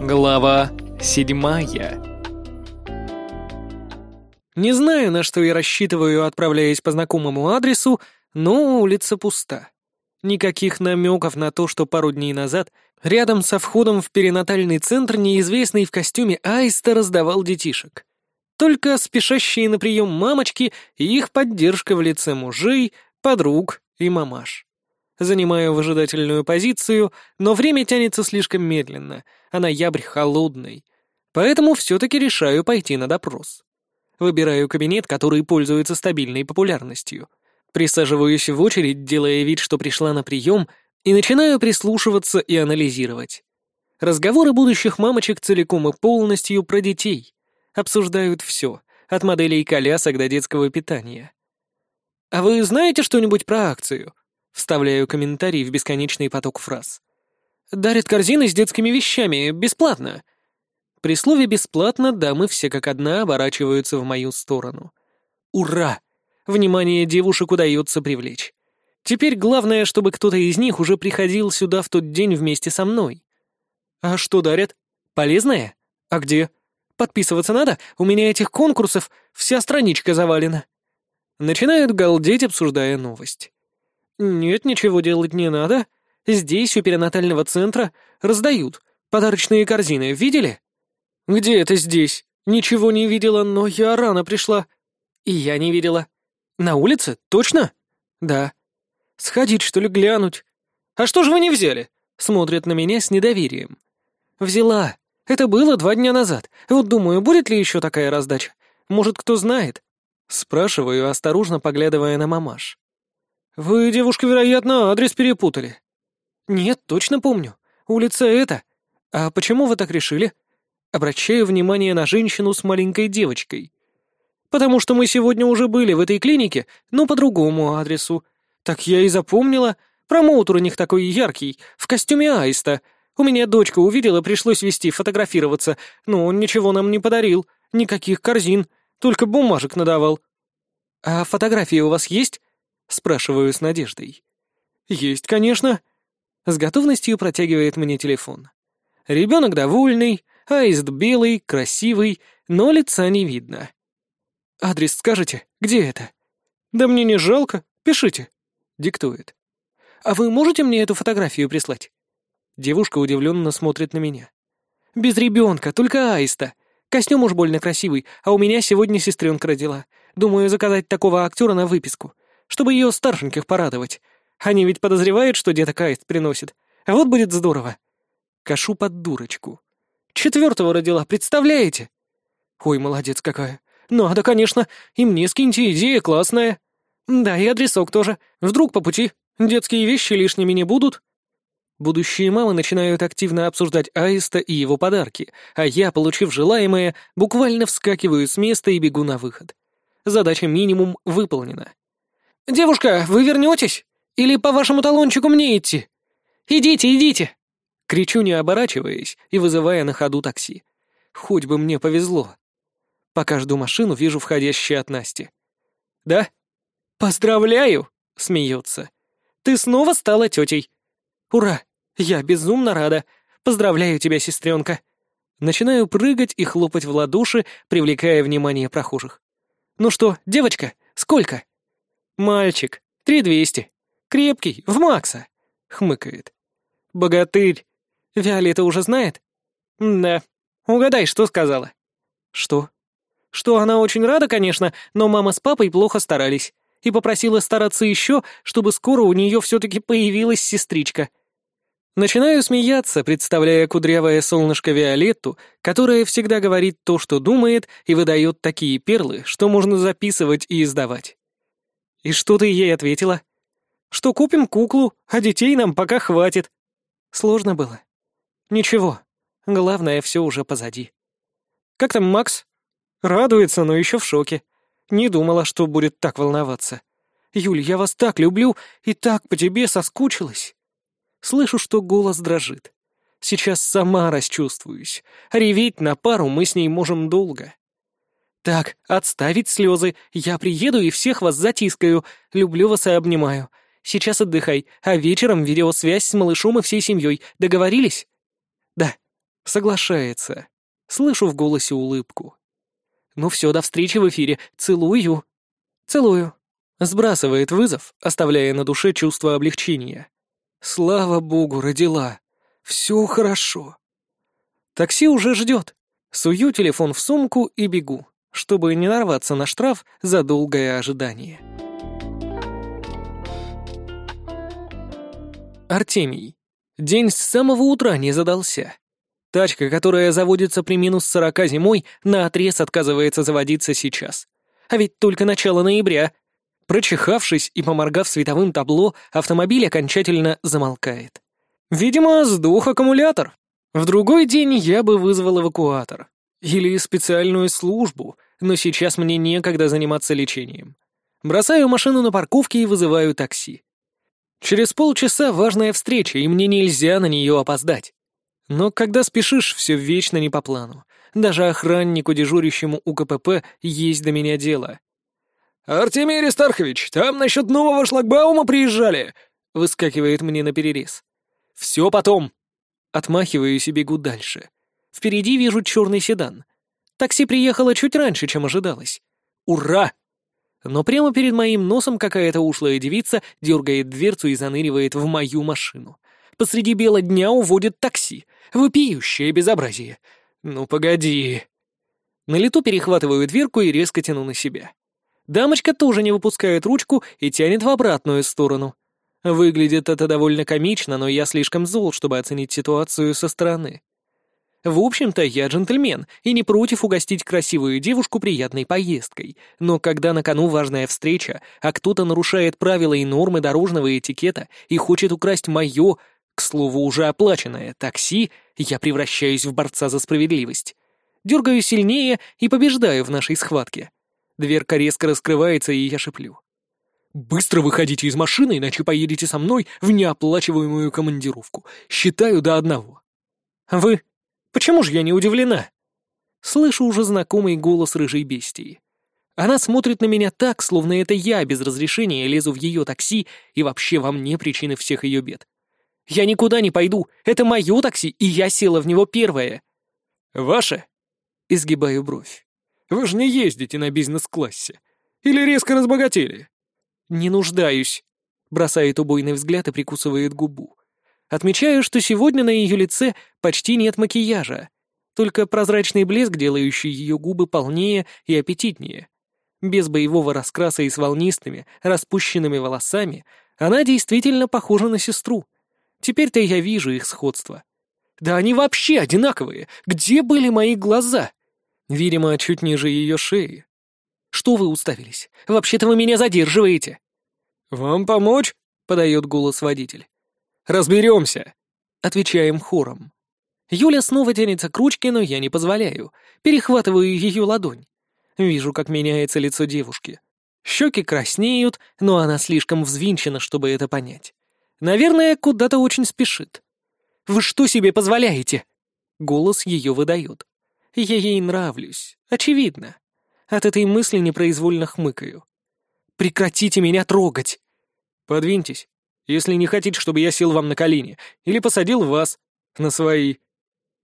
Глава седьмая Не знаю, на что я рассчитываю, отправляясь по знакомому адресу, но улица пуста. Никаких намеков на то, что пару дней назад рядом со входом в перинатальный центр неизвестный в костюме аиста раздавал детишек. Только спешащие на прием мамочки и их поддержка в лице мужей, подруг и мамаш. Занимаю выжидательную позицию, но время тянется слишком медленно, а ноябрь холодный. Поэтому все-таки решаю пойти на допрос. Выбираю кабинет, который пользуется стабильной популярностью. Присаживаюсь в очередь, делая вид, что пришла на прием, и начинаю прислушиваться и анализировать. Разговоры будущих мамочек целиком и полностью про детей. Обсуждают все, от моделей колясок до детского питания. «А вы знаете что-нибудь про акцию?» Вставляю комментарий в бесконечный поток фраз. «Дарят корзины с детскими вещами, бесплатно!» При слове «бесплатно» дамы все как одна оборачиваются в мою сторону. «Ура!» Внимание девушек удается привлечь. Теперь главное, чтобы кто-то из них уже приходил сюда в тот день вместе со мной. «А что дарят? Полезное? А где? Подписываться надо? У меня этих конкурсов вся страничка завалена». Начинают галдеть, обсуждая новость. «Нет, ничего делать не надо. Здесь, у перинатального центра, раздают. Подарочные корзины, видели?» «Где это здесь? Ничего не видела, но я рано пришла». «И я не видела». «На улице? Точно?» «Да». «Сходить, что ли, глянуть?» «А что же вы не взяли?» Смотрят на меня с недоверием. «Взяла. Это было два дня назад. Вот думаю, будет ли еще такая раздача? Может, кто знает?» Спрашиваю, осторожно поглядывая на мамаш. «Вы, девушка, вероятно, адрес перепутали». «Нет, точно помню. Улица эта. А почему вы так решили?» Обращаю внимание на женщину с маленькой девочкой. «Потому что мы сегодня уже были в этой клинике, но по другому адресу. Так я и запомнила. Промоутер у них такой яркий, в костюме аиста. У меня дочка увидела, пришлось вести фотографироваться, но он ничего нам не подарил. Никаких корзин, только бумажек надавал». «А фотографии у вас есть?» Спрашиваю с надеждой. «Есть, конечно». С готовностью протягивает мне телефон. Ребенок довольный, аист белый, красивый, но лица не видно. «Адрес скажете? Где это?» «Да мне не жалко. Пишите». Диктует. «А вы можете мне эту фотографию прислать?» Девушка удивленно смотрит на меня. «Без ребенка, только аиста. Костюм уж больно красивый, а у меня сегодня сестренка родила. Думаю заказать такого актера на выписку чтобы ее старшеньких порадовать. Они ведь подозревают, что деток аист приносит. Вот будет здорово. Кашу под дурочку. Четвертого родила, представляете? Ой, молодец какая. Надо, конечно. И мне скиньте, идея классная. Да, и адресок тоже. Вдруг по пути. Детские вещи лишними не будут. Будущие мамы начинают активно обсуждать аиста и его подарки, а я, получив желаемое, буквально вскакиваю с места и бегу на выход. Задача минимум выполнена. «Девушка, вы вернетесь? Или по вашему талончику мне идти? Идите, идите!» Кричу, не оборачиваясь и вызывая на ходу такси. Хоть бы мне повезло. Пока жду машину, вижу входящий от Насти. «Да?» «Поздравляю!» — смеется. «Ты снова стала тетей!» «Ура! Я безумно рада! Поздравляю тебя, сестренка!» Начинаю прыгать и хлопать в ладоши, привлекая внимание прохожих. «Ну что, девочка, сколько?» «Мальчик, три двести. Крепкий, в Макса», — хмыкает. «Богатырь. Виолетта уже знает?» «Да. Угадай, что сказала?» «Что?» «Что она очень рада, конечно, но мама с папой плохо старались и попросила стараться еще, чтобы скоро у нее все-таки появилась сестричка». Начинаю смеяться, представляя кудрявое солнышко Виолетту, которая всегда говорит то, что думает, и выдает такие перлы, что можно записывать и издавать. «И что ты ей ответила?» «Что купим куклу, а детей нам пока хватит». Сложно было. Ничего, главное, все уже позади. «Как там Макс?» «Радуется, но еще в шоке. Не думала, что будет так волноваться. Юль, я вас так люблю и так по тебе соскучилась». Слышу, что голос дрожит. Сейчас сама расчувствуюсь. Реветь на пару мы с ней можем долго. «Так, отставить слезы. Я приеду и всех вас затискаю. Люблю вас и обнимаю. Сейчас отдыхай, а вечером видеосвязь с малышом и всей семьей. Договорились?» «Да». Соглашается. Слышу в голосе улыбку. «Ну все, до встречи в эфире. Целую». «Целую». Сбрасывает вызов, оставляя на душе чувство облегчения. «Слава богу, родила. Все хорошо». Такси уже ждет. Сую телефон в сумку и бегу, чтобы не нарваться на штраф за долгое ожидание. Артемий. День с самого утра не задался. Тачка, которая заводится при минус сорока зимой, наотрез отказывается заводиться сейчас. А ведь только начало ноября. Прочихавшись и поморгав световым табло, автомобиль окончательно замолкает. Видимо, сдух аккумулятор. В другой день я бы вызвал эвакуатор. Или специальную службу, но сейчас мне некогда заниматься лечением. Бросаю машину на парковке и вызываю такси. Через полчаса важная встреча, и мне нельзя на нее опоздать. Но когда спешишь, все вечно не по плану. Даже охраннику, дежурящему у КПП, есть до меня дело. «Артемий Аристархович, там насчет нового шлагбаума приезжали!» Выскакивает мне на перерез. «Все потом!» Отмахиваюсь и бегу дальше. Впереди вижу черный седан. Такси приехало чуть раньше, чем ожидалось. Ура! Но прямо перед моим носом какая-то ушлая девица дергает дверцу и заныривает в мою машину. Посреди бела дня уводит такси. Вопиющее безобразие. Ну, погоди. На лету перехватываю дверку и резко тяну на себя. Дамочка тоже не выпускает ручку и тянет в обратную сторону. Выглядит это довольно комично, но я слишком зол, чтобы оценить ситуацию со стороны. В общем-то, я джентльмен и не против угостить красивую девушку приятной поездкой, но когда на кону важная встреча, а кто-то нарушает правила и нормы дорожного этикета и хочет украсть мое, к слову, уже оплаченное такси, я превращаюсь в борца за справедливость. Дергаю сильнее и побеждаю в нашей схватке. Дверка резко раскрывается, и я шеплю. «Быстро выходите из машины, иначе поедете со мной в неоплачиваемую командировку. Считаю до одного». «Вы? Почему же я не удивлена?» Слышу уже знакомый голос рыжей бестии. Она смотрит на меня так, словно это я без разрешения лезу в ее такси и вообще во мне причины всех ее бед. Я никуда не пойду. Это мое такси, и я села в него первая. Ваше? Изгибаю бровь. Вы же не ездите на бизнес-классе. Или резко разбогатели? Не нуждаюсь. Бросает убойный взгляд и прикусывает губу. Отмечаю, что сегодня на ее лице почти нет макияжа. Только прозрачный блеск, делающий ее губы полнее и аппетитнее. Без боевого раскраса и с волнистыми, распущенными волосами, она действительно похожа на сестру — Теперь-то я вижу их сходство. Да они вообще одинаковые. Где были мои глаза? Видимо, чуть ниже ее шеи. Что вы уставились? Вообще-то вы меня задерживаете. Вам помочь? Подает голос водитель. Разберемся. Отвечаем хором. Юля снова тянется к ручке, но я не позволяю. Перехватываю ее ладонь. Вижу, как меняется лицо девушки. Щеки краснеют, но она слишком взвинчена, чтобы это понять. Наверное, куда-то очень спешит. «Вы что себе позволяете?» Голос ее выдает. Я ей нравлюсь, очевидно. От этой мысли непроизвольно хмыкаю. «Прекратите меня трогать!» «Подвиньтесь, если не хотите, чтобы я сел вам на колени, или посадил вас на свои».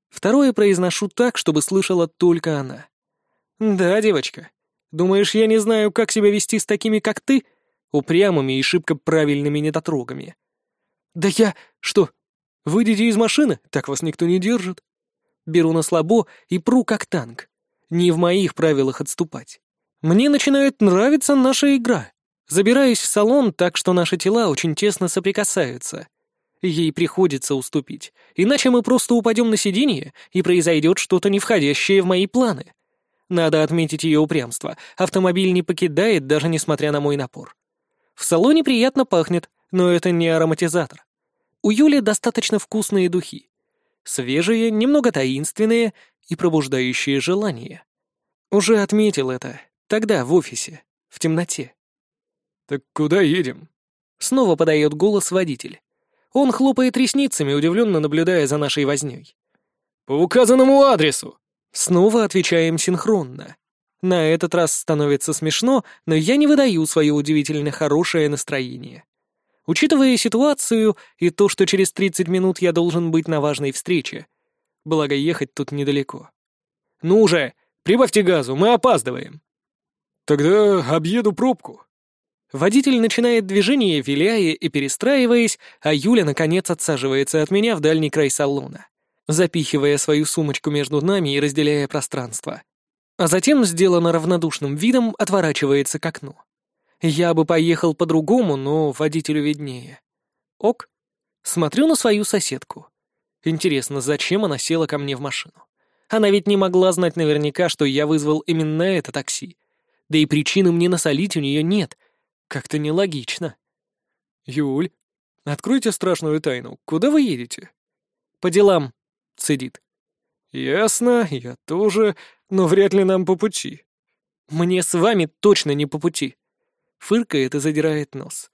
Второе произношу так, чтобы слышала только она. «Да, девочка. Думаешь, я не знаю, как себя вести с такими, как ты? Упрямыми и шибко правильными недотрогами. «Да я... Что? Выйдите из машины, так вас никто не держит». Беру на слабо и пру как танк. Не в моих правилах отступать. Мне начинает нравиться наша игра. Забираюсь в салон так, что наши тела очень тесно соприкасаются. Ей приходится уступить, иначе мы просто упадем на сиденье, и произойдет что-то не входящее в мои планы. Надо отметить ее упрямство. Автомобиль не покидает, даже несмотря на мой напор. В салоне приятно пахнет, но это не ароматизатор. У Юли достаточно вкусные духи. Свежие, немного таинственные и пробуждающие желание. Уже отметил это. Тогда, в офисе. В темноте. «Так куда едем?» Снова подает голос водитель. Он хлопает ресницами, удивленно наблюдая за нашей вознёй. «По указанному адресу!» Снова отвечаем синхронно. На этот раз становится смешно, но я не выдаю свое удивительно хорошее настроение. Учитывая ситуацию и то, что через 30 минут я должен быть на важной встрече, благо ехать тут недалеко. «Ну уже, прибавьте газу, мы опаздываем!» «Тогда объеду пробку». Водитель начинает движение, виляя и перестраиваясь, а Юля, наконец, отсаживается от меня в дальний край салона, запихивая свою сумочку между нами и разделяя пространство. А затем, сделано равнодушным видом, отворачивается к окну. Я бы поехал по-другому, но водителю виднее. Ок. Смотрю на свою соседку. Интересно, зачем она села ко мне в машину? Она ведь не могла знать наверняка, что я вызвал именно это такси. Да и причины мне насолить у нее нет. Как-то нелогично. «Юль, откройте страшную тайну. Куда вы едете?» «По делам», — цедит. «Ясно, я тоже, но вряд ли нам по пути». «Мне с вами точно не по пути». Фыркает и задирает нос.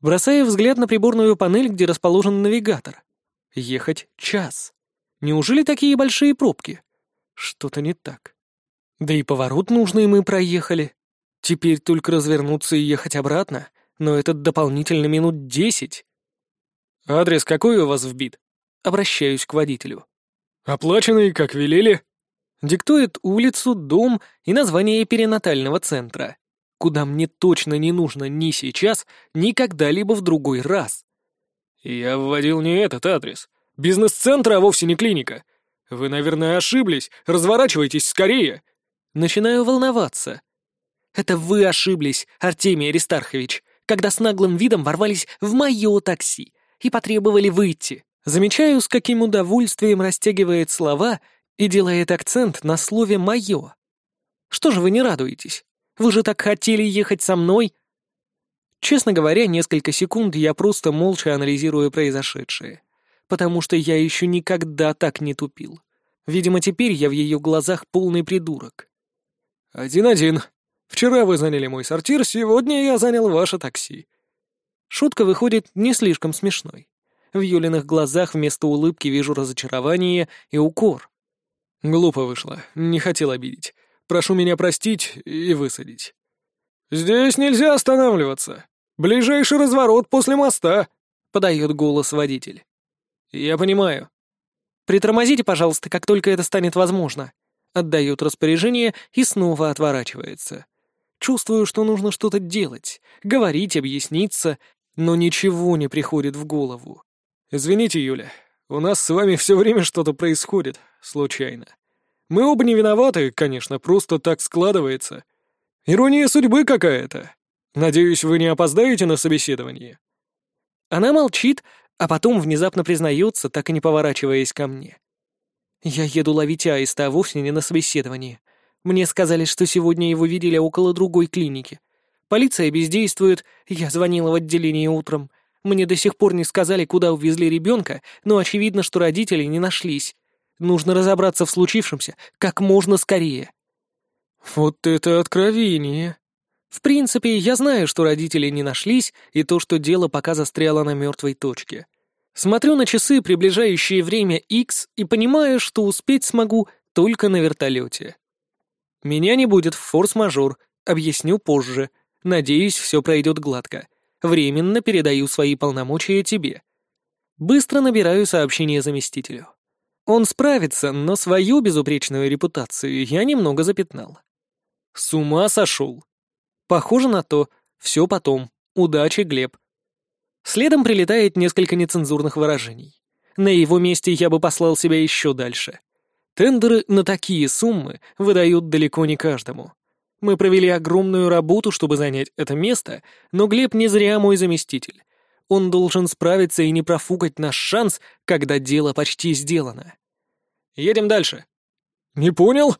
Бросая взгляд на приборную панель, где расположен навигатор. Ехать час. Неужели такие большие пробки? Что-то не так. Да и поворот нужный мы проехали. Теперь только развернуться и ехать обратно, но это дополнительно минут десять. «Адрес какой у вас вбит?» Обращаюсь к водителю. «Оплаченный, как велели?» Диктует улицу, дом и название перинатального центра куда мне точно не нужно ни сейчас, ни когда-либо в другой раз. «Я вводил не этот адрес. Бизнес-центр, а вовсе не клиника. Вы, наверное, ошиблись. Разворачивайтесь скорее!» Начинаю волноваться. «Это вы ошиблись, Артемий Аристархович, когда с наглым видом ворвались в мое такси и потребовали выйти. Замечаю, с каким удовольствием растягивает слова и делает акцент на слове «моё». Что же вы не радуетесь? Вы же так хотели ехать со мной!» Честно говоря, несколько секунд я просто молча анализирую произошедшее, потому что я еще никогда так не тупил. Видимо, теперь я в ее глазах полный придурок. «Один-один. Вчера вы заняли мой сортир, сегодня я занял ваше такси». Шутка выходит не слишком смешной. В Юлиных глазах вместо улыбки вижу разочарование и укор. Глупо вышло, не хотел обидеть. Прошу меня простить и высадить». «Здесь нельзя останавливаться. Ближайший разворот после моста», — подает голос водитель. «Я понимаю. Притормозите, пожалуйста, как только это станет возможно». Отдает распоряжение и снова отворачивается. Чувствую, что нужно что-то делать, говорить, объясниться, но ничего не приходит в голову. «Извините, Юля, у нас с вами все время что-то происходит, случайно. Мы оба не виноваты, конечно, просто так складывается. Ирония судьбы какая-то. Надеюсь, вы не опоздаете на собеседование». Она молчит, а потом внезапно признается, так и не поворачиваясь ко мне. «Я еду ловить аиста, а вовсе не на собеседование. Мне сказали, что сегодня его видели около другой клиники. Полиция бездействует, я звонила в отделение утром. Мне до сих пор не сказали, куда увезли ребенка, но очевидно, что родители не нашлись. Нужно разобраться в случившемся как можно скорее. Вот это откровение. В принципе, я знаю, что родители не нашлись, и то, что дело пока застряло на мертвой точке. Смотрю на часы, приближающие время X, и понимаю, что успеть смогу только на вертолете. Меня не будет в форс-мажор, объясню позже. Надеюсь, все пройдет гладко. Временно передаю свои полномочия тебе. Быстро набираю сообщение заместителю. Он справится, но свою безупречную репутацию я немного запятнал. С ума сошел. Похоже на то. Все потом. Удачи, Глеб. Следом прилетает несколько нецензурных выражений. На его месте я бы послал себя еще дальше. Тендеры на такие суммы выдают далеко не каждому. Мы провели огромную работу, чтобы занять это место, но Глеб не зря мой заместитель. Он должен справиться и не профукать наш шанс, когда дело почти сделано. Едем дальше. Не понял?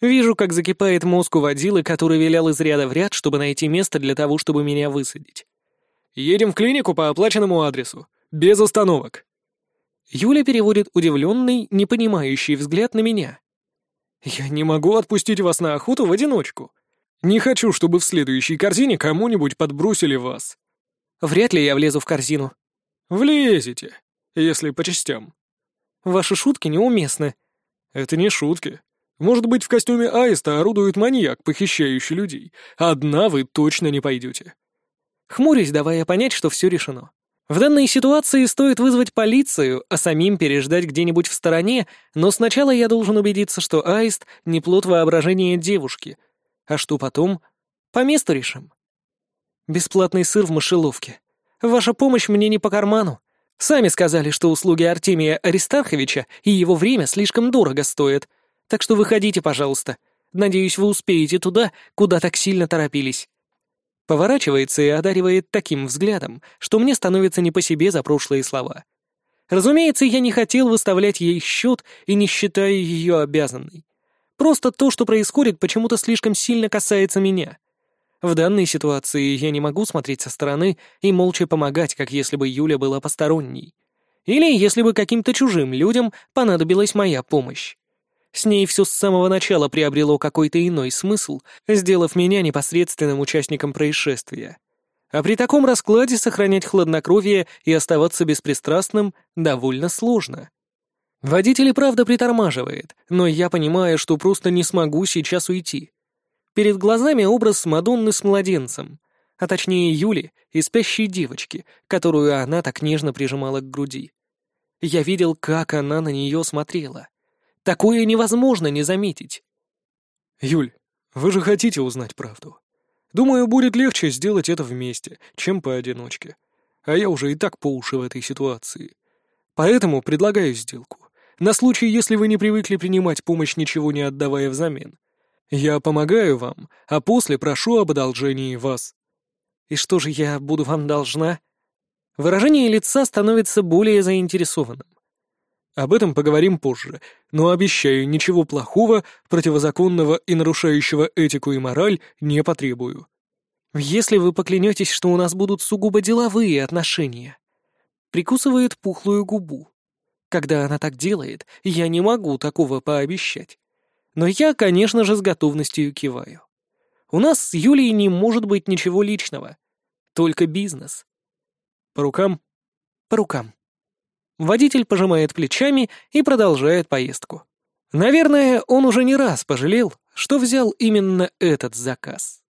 Вижу, как закипает мозг у водилы, который вилял из ряда в ряд, чтобы найти место для того, чтобы меня высадить. Едем в клинику по оплаченному адресу. Без остановок. Юля переводит удивленный, непонимающий взгляд на меня. «Я не могу отпустить вас на охоту в одиночку. Не хочу, чтобы в следующей корзине кому-нибудь подбросили вас». Вряд ли я влезу в корзину. Влезете, если по частям. Ваши шутки неуместны. Это не шутки. Может быть, в костюме аиста орудует маньяк, похищающий людей. Одна вы точно не пойдете. Хмурюсь, давая понять, что все решено. В данной ситуации стоит вызвать полицию, а самим переждать где-нибудь в стороне, но сначала я должен убедиться, что аист — не плод воображения девушки. А что потом? По месту решим. Бесплатный сыр в мышеловке. Ваша помощь мне не по карману. Сами сказали, что услуги Артемия Аристарховича и его время слишком дорого стоят. Так что выходите, пожалуйста. Надеюсь, вы успеете туда, куда так сильно торопились. Поворачивается и одаривает таким взглядом, что мне становится не по себе за прошлые слова. Разумеется, я не хотел выставлять ей счет и не считаю ее обязанной. Просто то, что происходит, почему-то слишком сильно касается меня. В данной ситуации я не могу смотреть со стороны и молча помогать, как если бы Юля была посторонней. Или если бы каким-то чужим людям понадобилась моя помощь. С ней все с самого начала приобрело какой-то иной смысл, сделав меня непосредственным участником происшествия. А при таком раскладе сохранять хладнокровие и оставаться беспристрастным довольно сложно. Водитель и правда притормаживает, но я понимаю, что просто не смогу сейчас уйти. Перед глазами образ Мадонны с младенцем, а точнее Юли и спящей девочки, которую она так нежно прижимала к груди. Я видел, как она на нее смотрела. Такое невозможно не заметить. Юль, вы же хотите узнать правду. Думаю, будет легче сделать это вместе, чем поодиночке. А я уже и так по уши в этой ситуации. Поэтому предлагаю сделку. На случай, если вы не привыкли принимать помощь, ничего не отдавая взамен. Я помогаю вам, а после прошу об одолжении вас. И что же я буду вам должна? Выражение лица становится более заинтересованным. Об этом поговорим позже, но обещаю, ничего плохого, противозаконного и нарушающего этику и мораль не потребую. Если вы поклянетесь, что у нас будут сугубо деловые отношения. Прикусывает пухлую губу. Когда она так делает, я не могу такого пообещать. Но я, конечно же, с готовностью киваю. У нас с Юлей не может быть ничего личного. Только бизнес. По рукам? По рукам. Водитель пожимает плечами и продолжает поездку. Наверное, он уже не раз пожалел, что взял именно этот заказ.